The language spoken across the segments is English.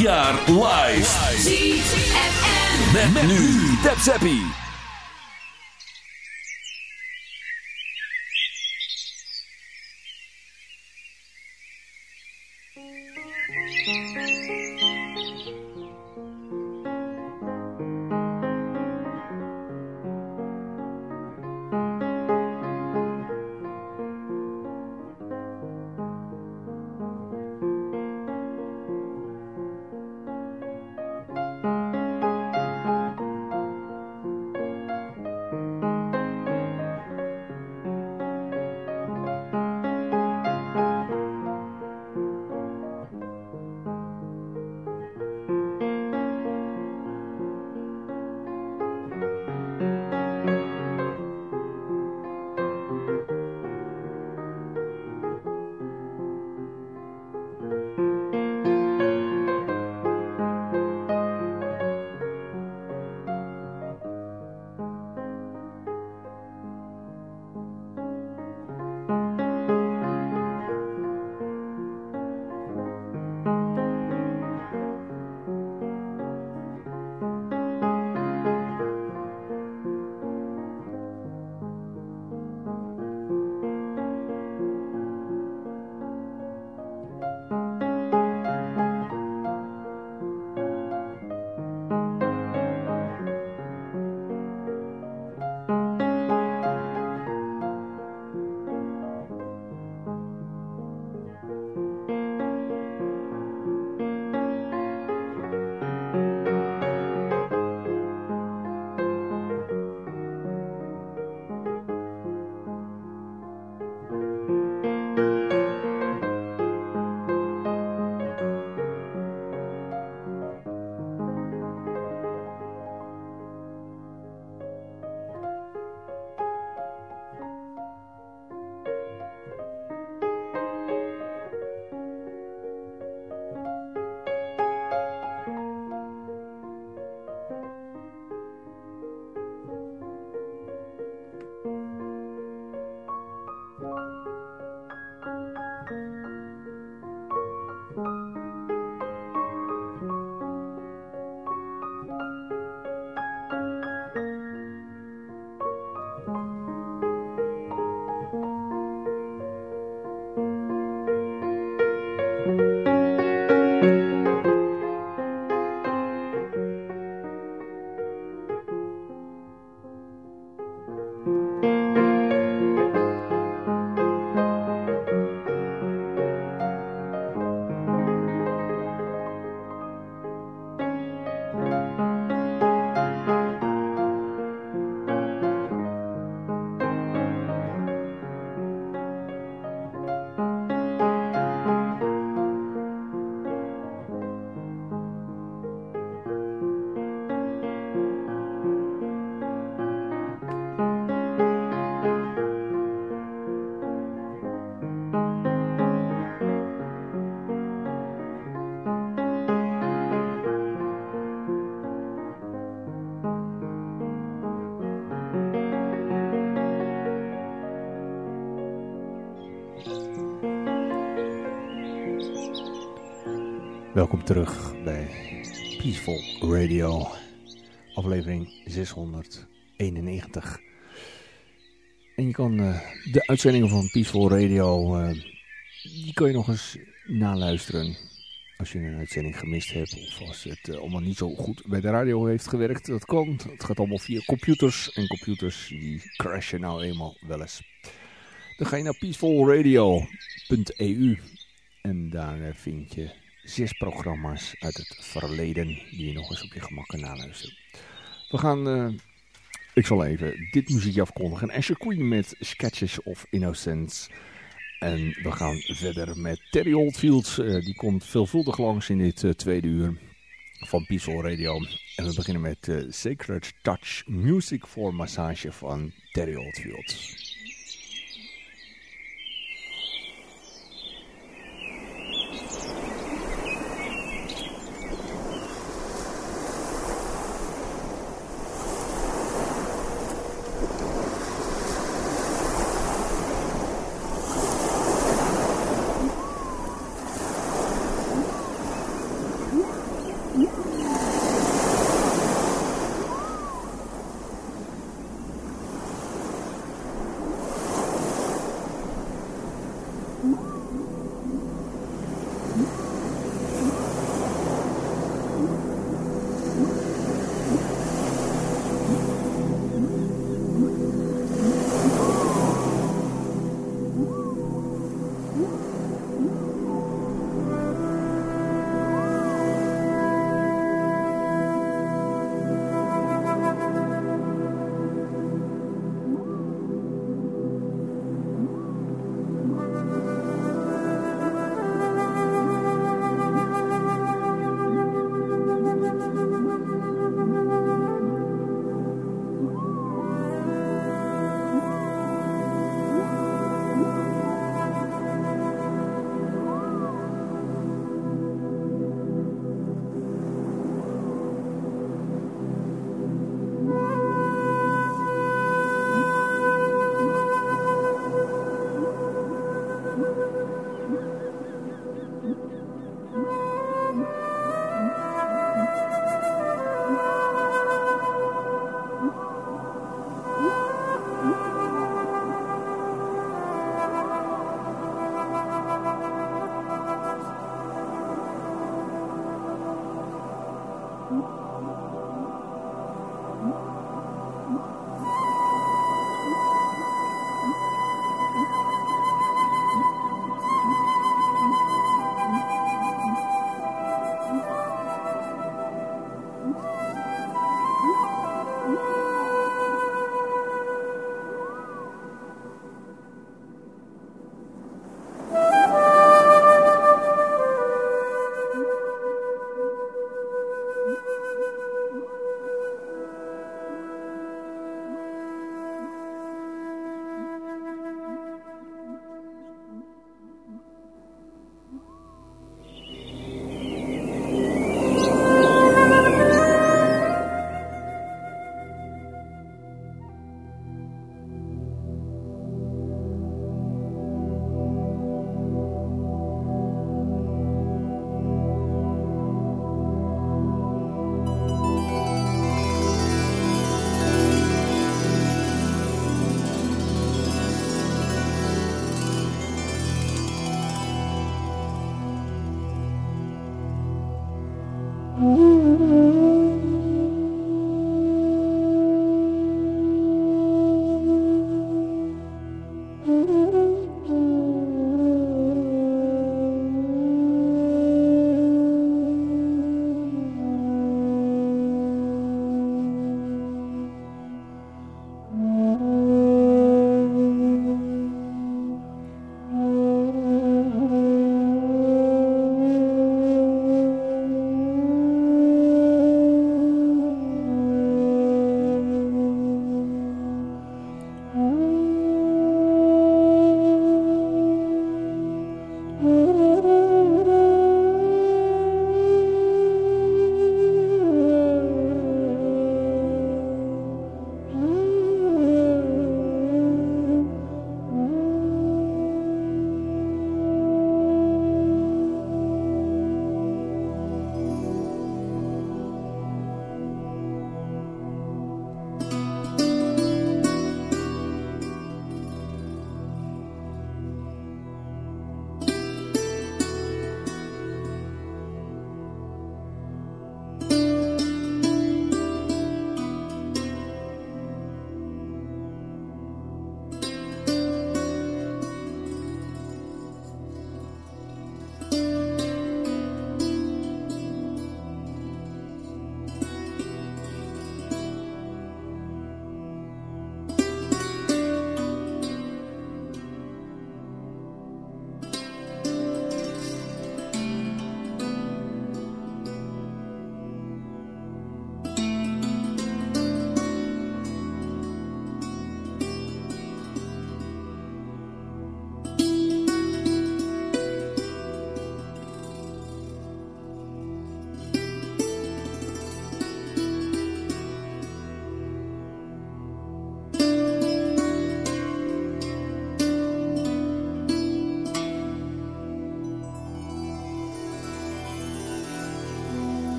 jaar live. ZFM. Met, met nu. Tap Zappie. Terug bij Peaceful Radio, aflevering 691. En je kan uh, de uitzendingen van Peaceful Radio, uh, die kan je nog eens naluisteren. Als je een uitzending gemist hebt of als het uh, allemaal niet zo goed bij de radio heeft gewerkt. Dat kan, het gaat allemaal via computers en computers die crashen nou eenmaal wel eens. Dan ga je naar peacefulradio.eu en daar vind je zes programma's uit het verleden die je nog eens op je gemak kan naluisteren. We gaan, uh, ik zal even dit muziekje afkondigen. Asher Queen met Sketches of Innocence. En we gaan verder met Terry Oldfield. Uh, die komt veelvuldig langs in dit uh, tweede uur van Peaceful Radio. En we beginnen met Sacred Touch Music for Massage van Terry Oldfield.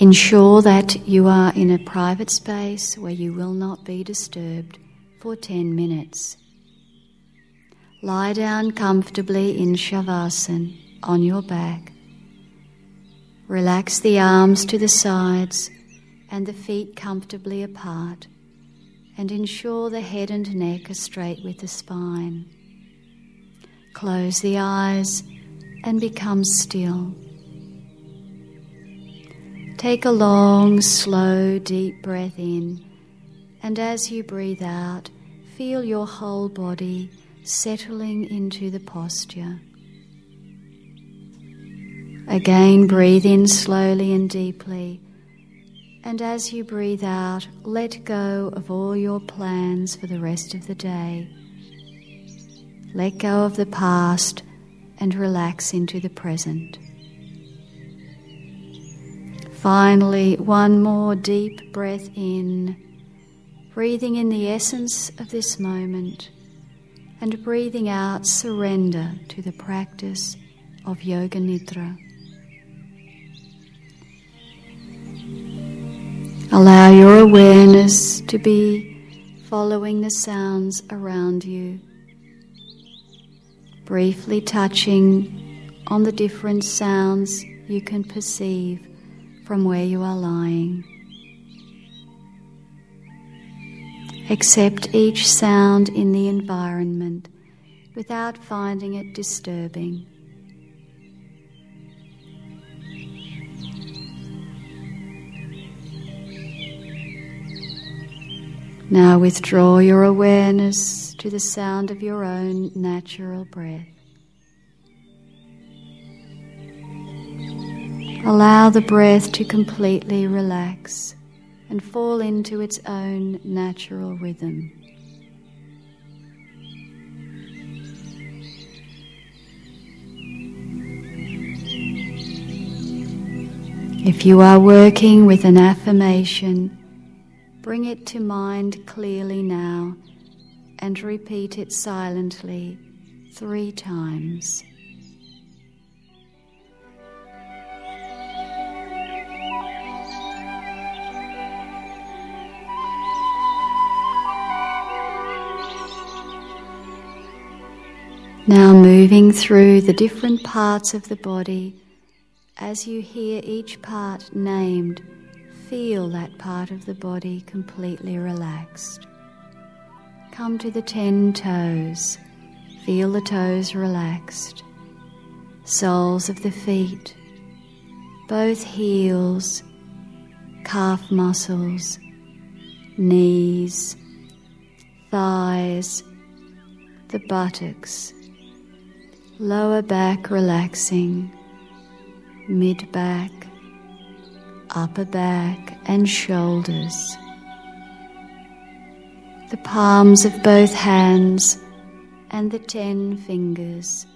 Ensure that you are in a private space where you will not be disturbed for 10 minutes. Lie down comfortably in Shavasana on your back. Relax the arms to the sides and the feet comfortably apart, and ensure the head and neck are straight with the spine. Close the eyes and become still. Take a long, slow, deep breath in, and as you breathe out, feel your whole body settling into the posture. Again, breathe in slowly and deeply, and as you breathe out, let go of all your plans for the rest of the day. Let go of the past and relax into the present. Finally, one more deep breath in, breathing in the essence of this moment and breathing out surrender to the practice of Yoga Nidra. Allow your awareness to be following the sounds around you, briefly touching on the different sounds you can perceive from where you are lying. Accept each sound in the environment without finding it disturbing. Now withdraw your awareness to the sound of your own natural breath. Allow the breath to completely relax and fall into its own natural rhythm. If you are working with an affirmation, bring it to mind clearly now and repeat it silently three times. Now moving through the different parts of the body, as you hear each part named, feel that part of the body completely relaxed. Come to the ten toes, feel the toes relaxed, soles of the feet, both heels, calf muscles, knees, thighs, the buttocks lower back relaxing, mid back, upper back, and shoulders. The palms of both hands and the ten fingers,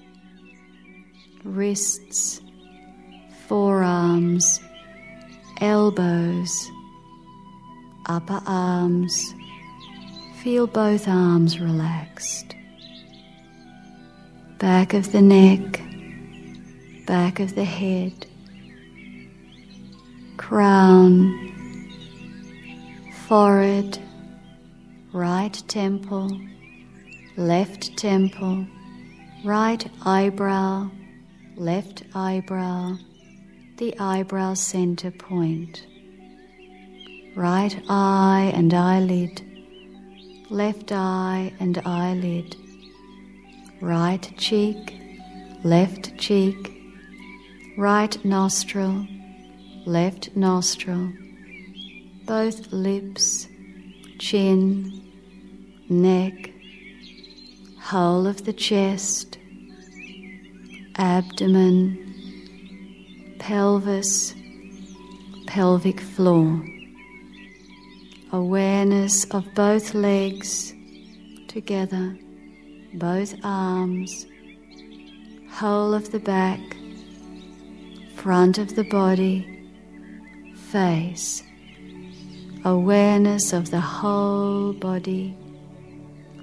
wrists, forearms, elbows, upper arms. Feel both arms relaxed back of the neck, back of the head, crown, forehead, right temple, left temple, right eyebrow, left eyebrow, the eyebrow center point, right eye and eyelid, left eye and eyelid right cheek, left cheek, right nostril, left nostril, both lips, chin, neck, whole of the chest, abdomen, pelvis, pelvic floor. Awareness of both legs together both arms, whole of the back, front of the body, face, awareness of the whole body,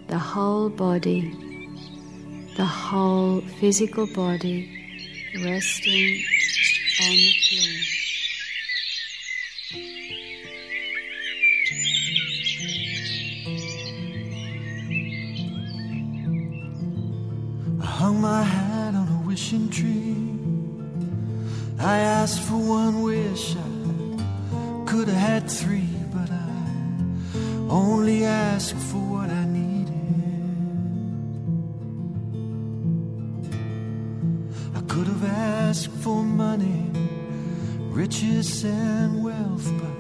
the whole body, the whole physical body resting on the floor. hung my hat on a wishing tree. I asked for one wish, I could have had three, but I only asked for what I needed. I could have asked for money, riches, and wealth, but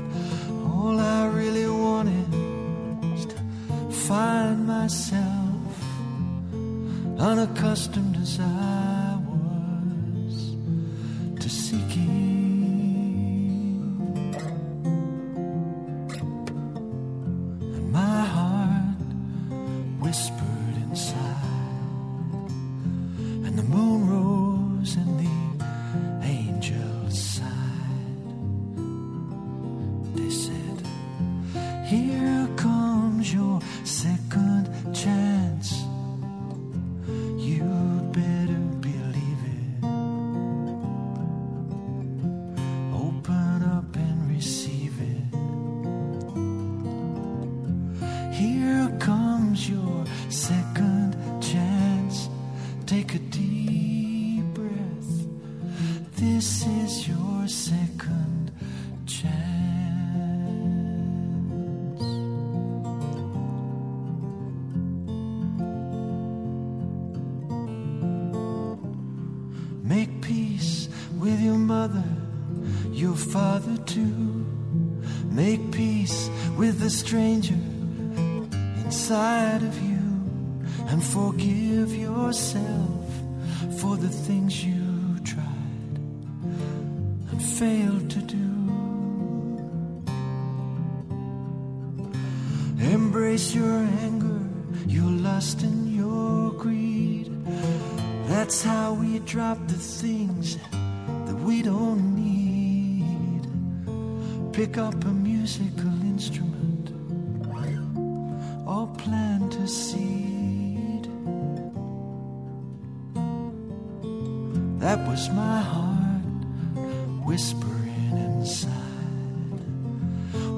all I really wanted was to find myself unaccustomed as I was to see.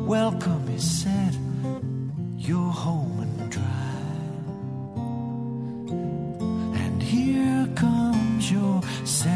Welcome is said, you're home and dry. And here comes your sad.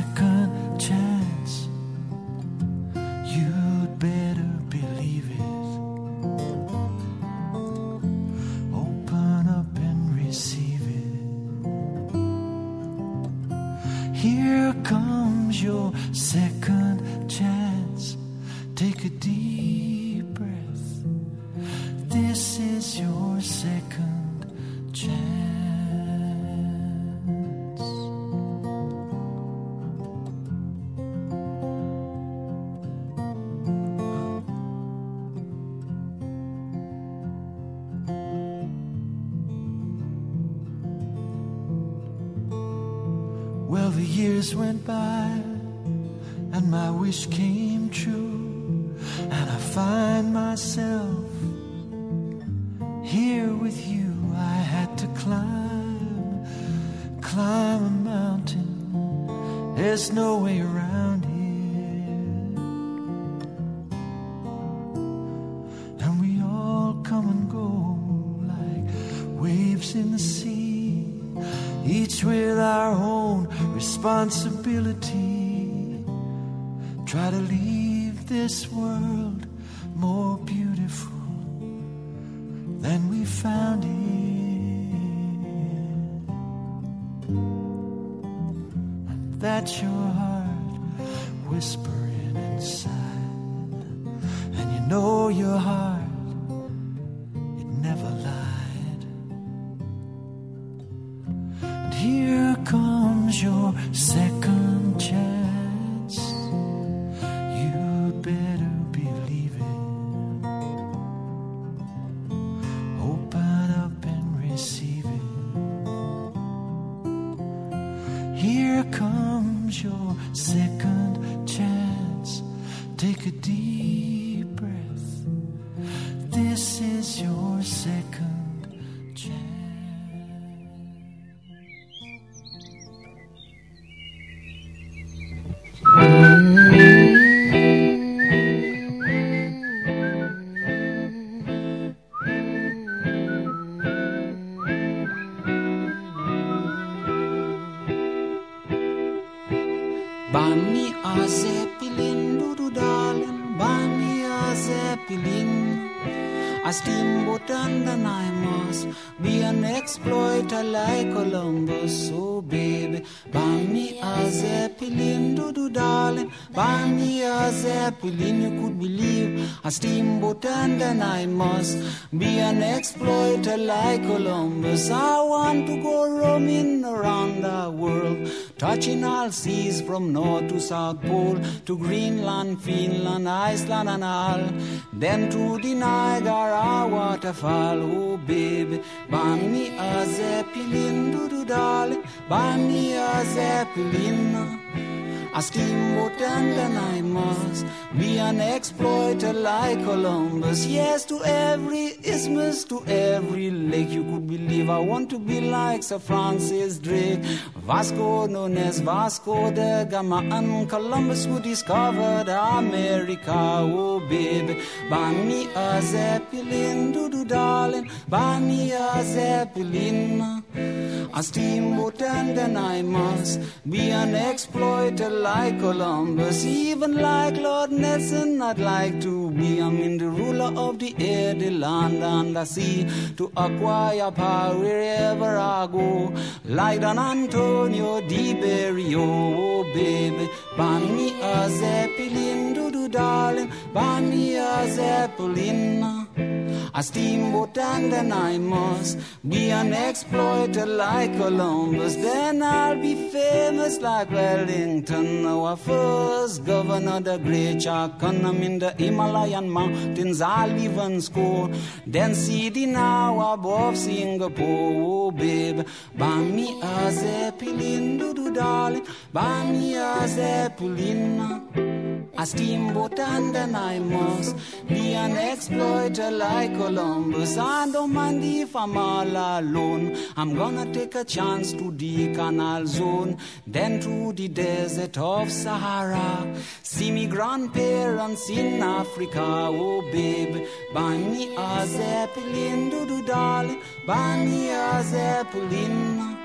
comes your second. All seas from north to south pole, to Greenland, Finland, Iceland, and all. Then to the Niagara waterfall, oh baby, buy me a zeppelin, do do darling, buy me a zeppelin. A steamboat and then I must be an exploiter like Columbus. Yes, to every isthmus, to every lake you could believe. I want to be like Sir Francis Drake, Vasco known as Vasco da Gama, and Columbus who discovered America. Oh, baby, buy me a zeppelin, do do darling, buy me a zeppelin. A steamboat and then I must be an exploiter like Columbus, even like Lord Nelson. I'd like to be. I'm the ruler of the air, the land, and the sea to acquire power wherever I go. Like Don Antonio Di Berrio, oh baby, buy me a zeppelin, do do darling, buy me a zeppelin. A steamboat and then I must be an exploiter like Columbus. Then I'll be famous like Wellington. Our first governor, the great Chakanam in the Himalayan mountains. I'll even score. Then see the now above Singapore, oh babe. Buy me a Zeppelin, do do darling. Buy me a Zeppelin. A steamboat and then I must be an exploiter like Columbus. I don't mind if I'm all alone. I'm gonna take a chance to the canal zone, then to the desert of Sahara. See me grandparents in Africa, oh babe. Buy me a zeppelin, do do darling. Buy me a zeppelin.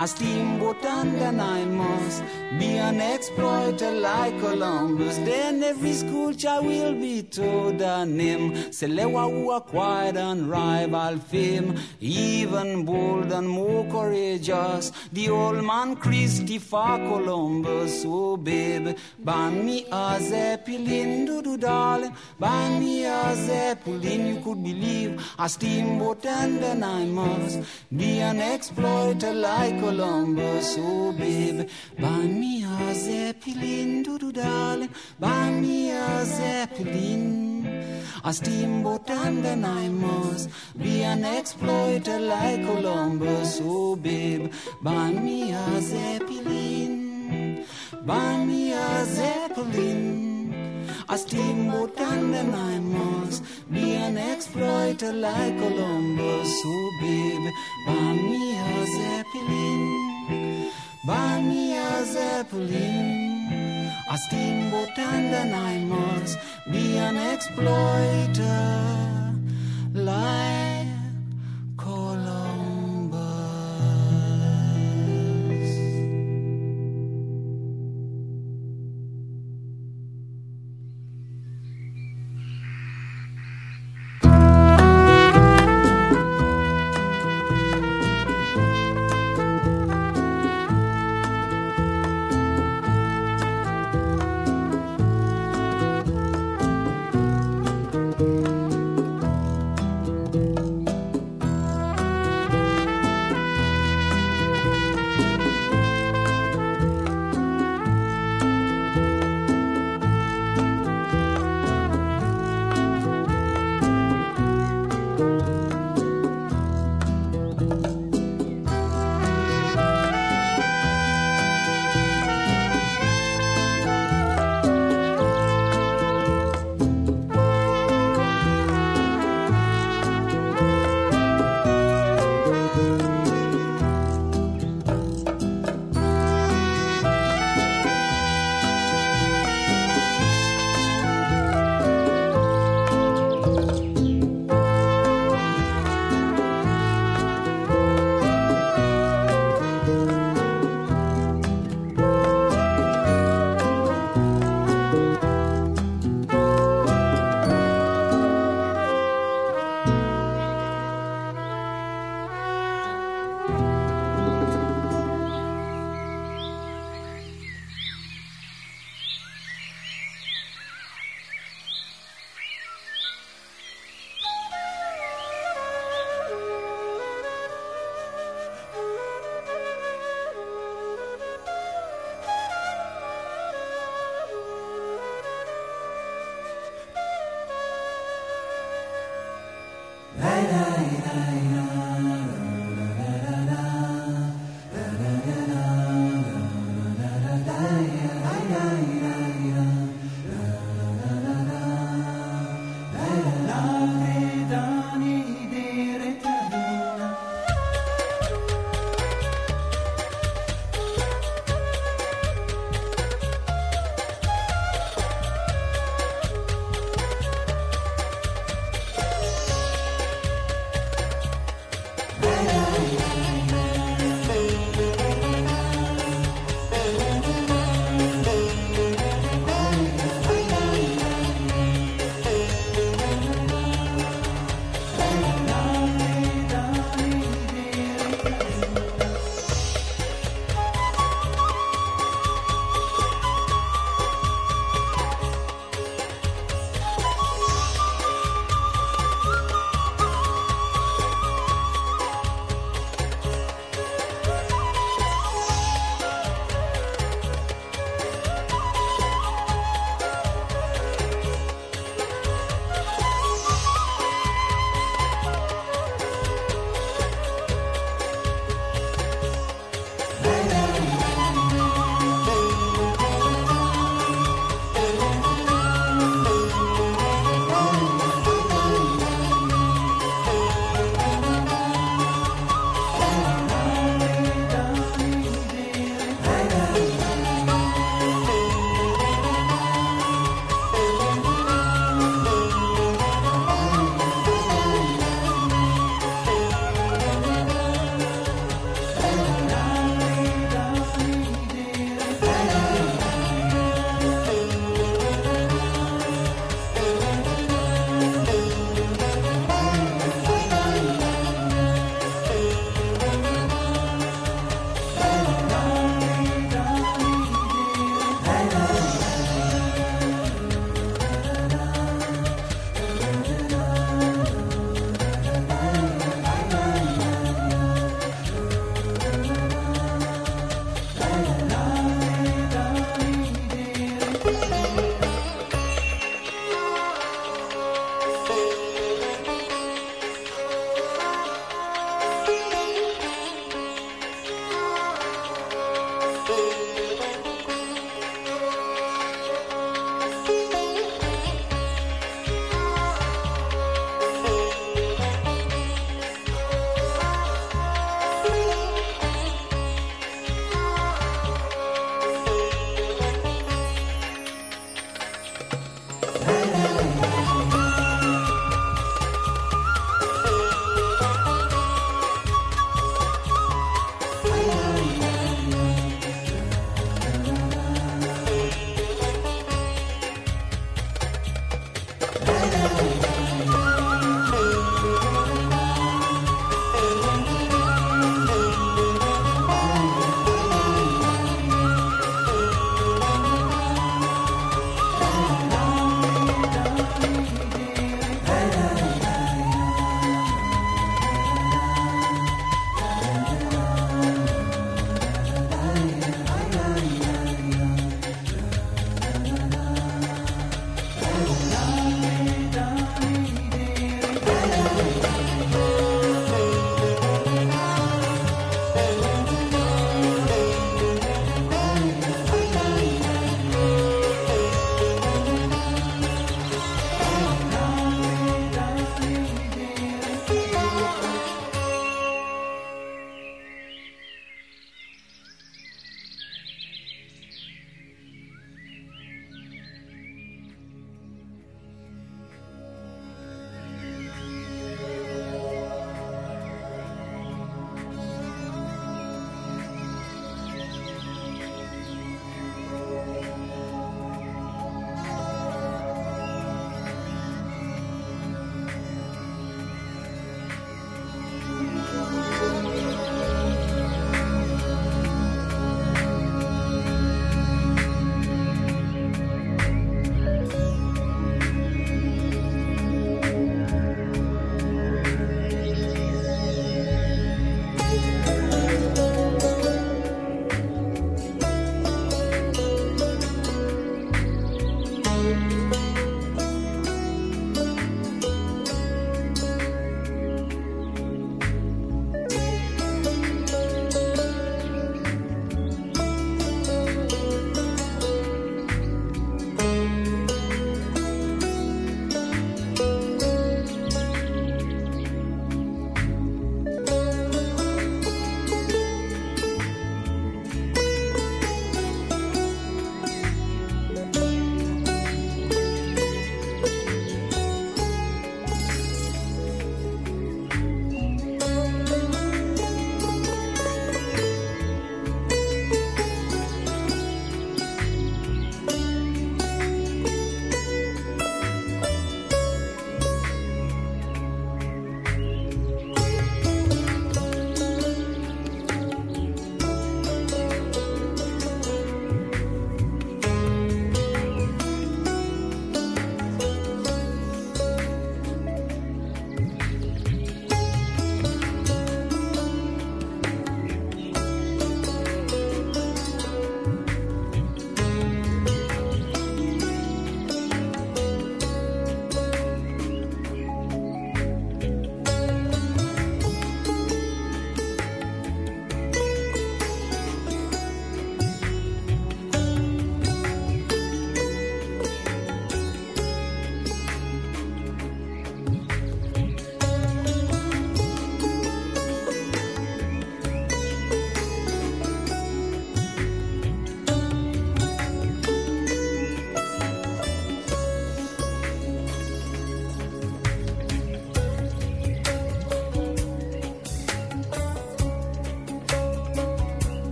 A steamboat and then I must be an exploiter like Columbus. Then every school child will be told a name. Selewa who acquired unrivaled fame, even bold and more courageous. The old man Christopher Columbus, oh babe, buy me a zeppelin, do do darling, buy me a zeppelin. You could believe a steamboat and I must be an exploiter like Columbus, oh baby, buy me a zeppelin, do do darling, buy me a zeppelin, a steamboat and then I must be an exploiter like Columbus, oh baby, buy me a zeppelin, buy me a zeppelin. A steamboat and then I must be an exploiter like Columbus. Oh, baby, buy me a zeppelin. Buy me a zeppelin. A steamboat and then I must be an exploiter like Columbus.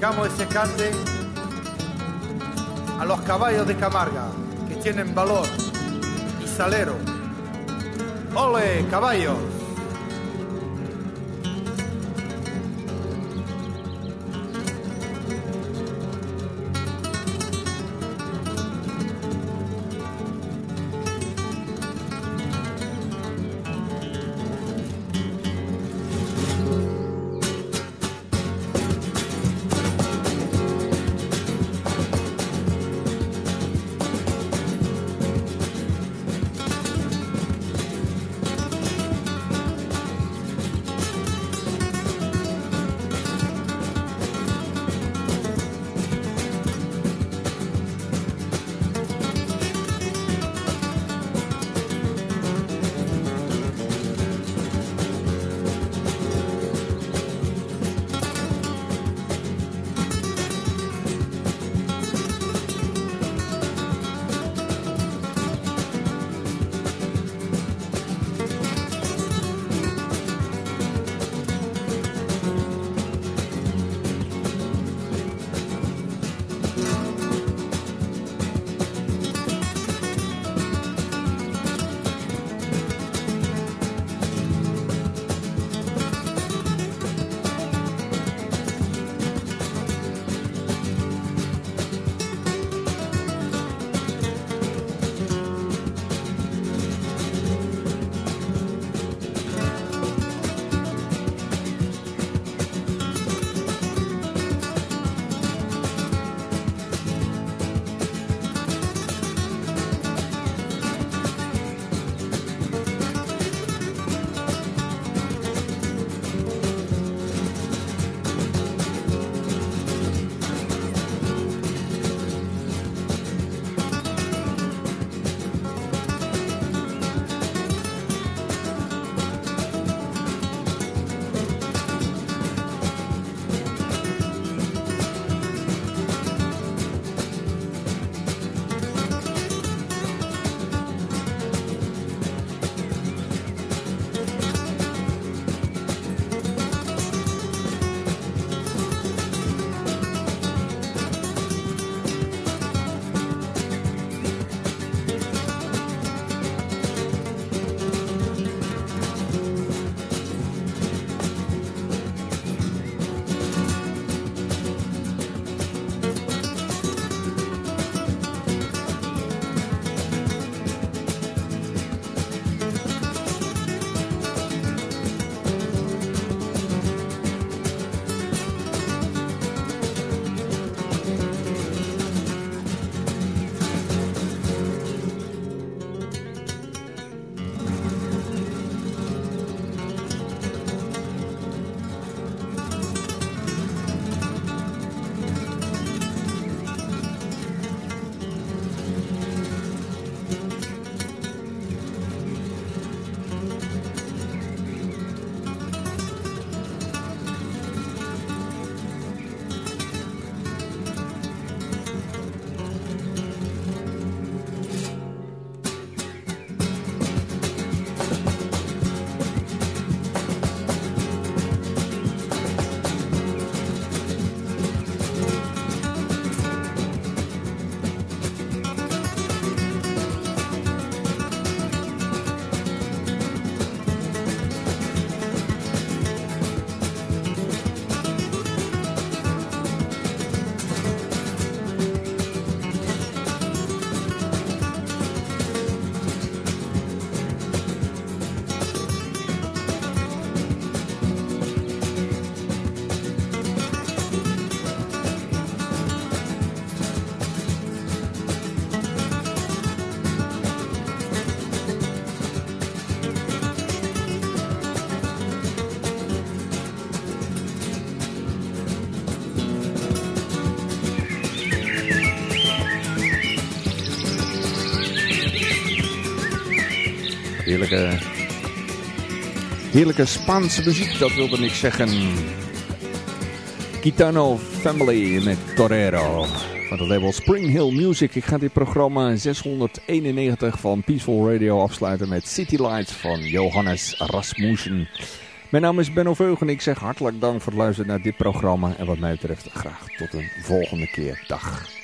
Dedicamos ese cante a los caballos de Camarga, que tienen valor y salero. ¡Ole, caballos! Heerlijke, Spaanse muziek, dat wilde ik zeggen. Gitano Family met Torero. Van de label Spring Hill Music. Ik ga dit programma 691 van Peaceful Radio afsluiten met City Lights van Johannes Rasmussen. Mijn naam is Benno Veug en ik zeg hartelijk dank voor het luisteren naar dit programma. En wat mij betreft graag tot een volgende keer. Dag.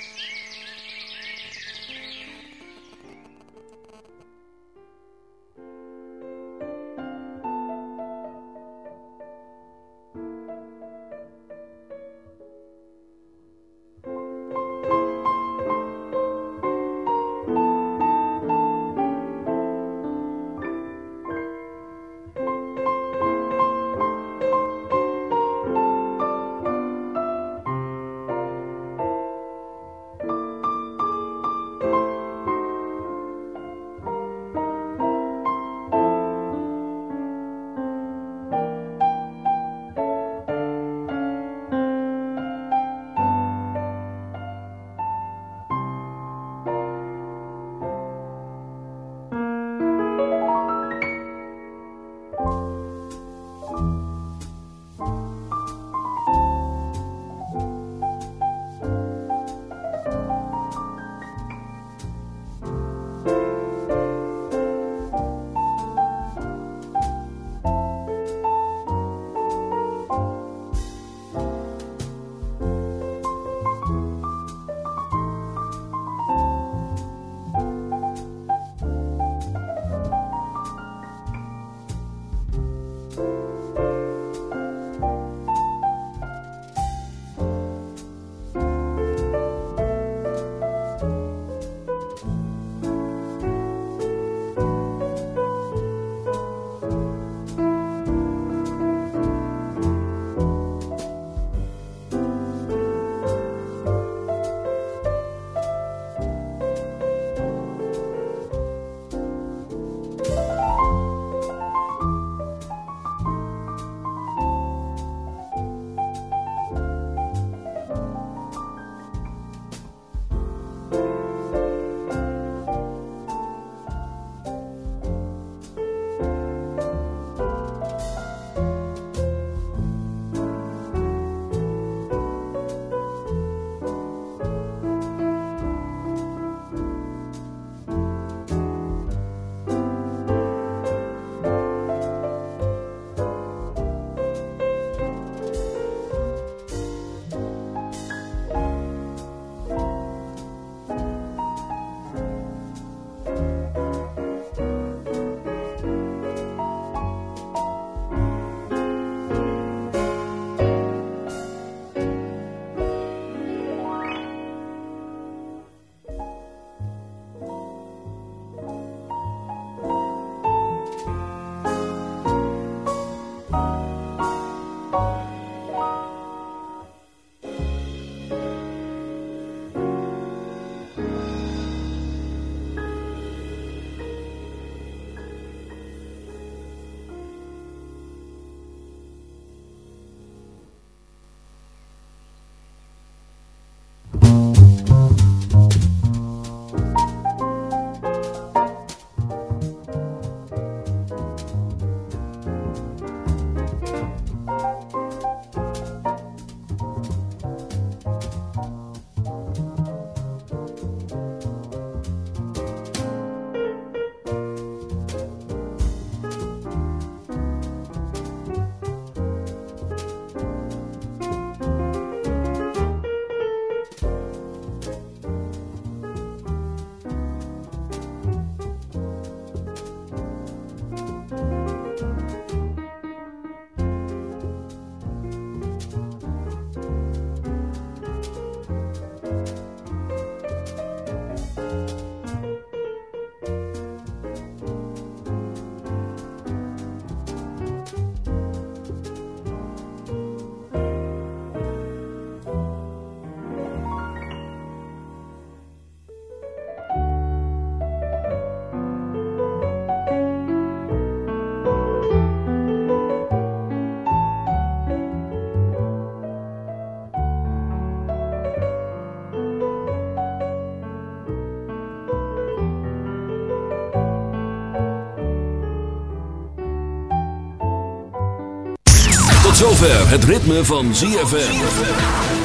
Zover het ritme van ZFM.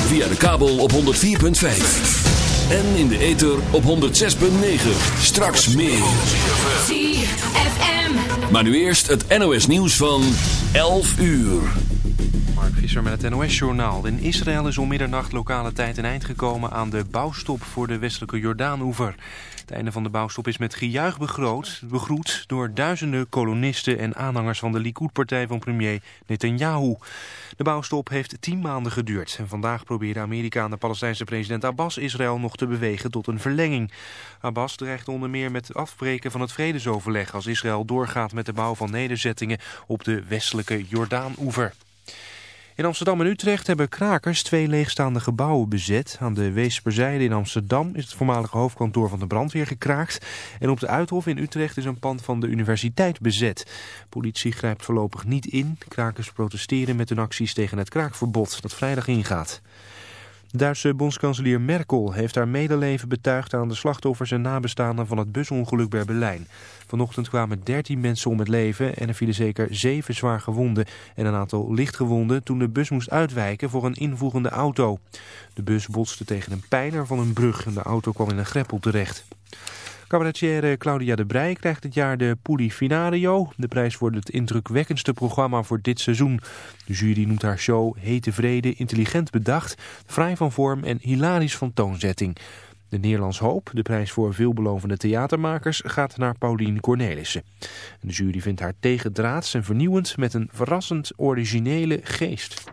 Via de kabel op 104.5. En in de ether op 106.9. Straks meer. ZFM. Maar nu eerst het NOS nieuws van 11 uur. Mark Visser met het NOS-journaal. In Israël is om middernacht lokale tijd een eind gekomen aan de bouwstop voor de westelijke Jordaanoever. Het einde van de bouwstop is met gejuich begroot, begroet door duizenden kolonisten en aanhangers van de Likud-partij van premier Netanyahu. De bouwstop heeft tien maanden geduurd en vandaag probeerde Amerika en de Palestijnse president Abbas Israël nog te bewegen tot een verlenging. Abbas dreigt onder meer met het afbreken van het vredesoverleg als Israël doorgaat met de bouw van nederzettingen op de westelijke Jordaanoever. In Amsterdam en Utrecht hebben krakers twee leegstaande gebouwen bezet. Aan de Weesperzijde in Amsterdam is het voormalige hoofdkantoor van de brandweer gekraakt. En op de Uithof in Utrecht is een pand van de universiteit bezet. Politie grijpt voorlopig niet in. Krakers protesteren met hun acties tegen het kraakverbod dat vrijdag ingaat. Duitse bondskanselier Merkel heeft haar medeleven betuigd aan de slachtoffers en nabestaanden van het busongeluk bij Berlijn. Vanochtend kwamen 13 mensen om het leven en er vielen zeker 7 zwaar gewonden en een aantal lichtgewonden toen de bus moest uitwijken voor een invoegende auto. De bus botste tegen een pijler van een brug en de auto kwam in een greppel terecht. Cabaretière Claudia de Brij krijgt dit jaar de Puli Finario. De prijs voor het indrukwekkendste programma voor dit seizoen. De jury noemt haar show hete vrede, intelligent bedacht, vrij van vorm en hilarisch van toonzetting. De Nederlands Hoop, de prijs voor veelbelovende theatermakers, gaat naar Paulien Cornelissen. De jury vindt haar tegendraads en vernieuwend met een verrassend originele geest.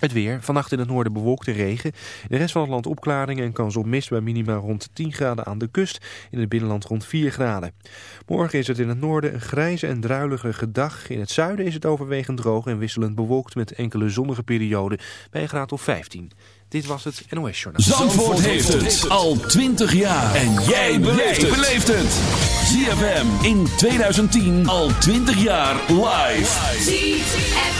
Het weer. Vannacht in het noorden bewolkt en regen. In de rest van het land opklaringen en kans op mist bij minima rond 10 graden aan de kust. In het binnenland rond 4 graden. Morgen is het in het noorden een grijze en druilige dag. In het zuiden is het overwegend droog en wisselend bewolkt met enkele zonnige perioden bij een graad of 15. Dit was het NOS Journaal. Zandvoort heeft het al 20 jaar. En jij beleeft het. ZFM in 2010 al 20 jaar live. ZFM.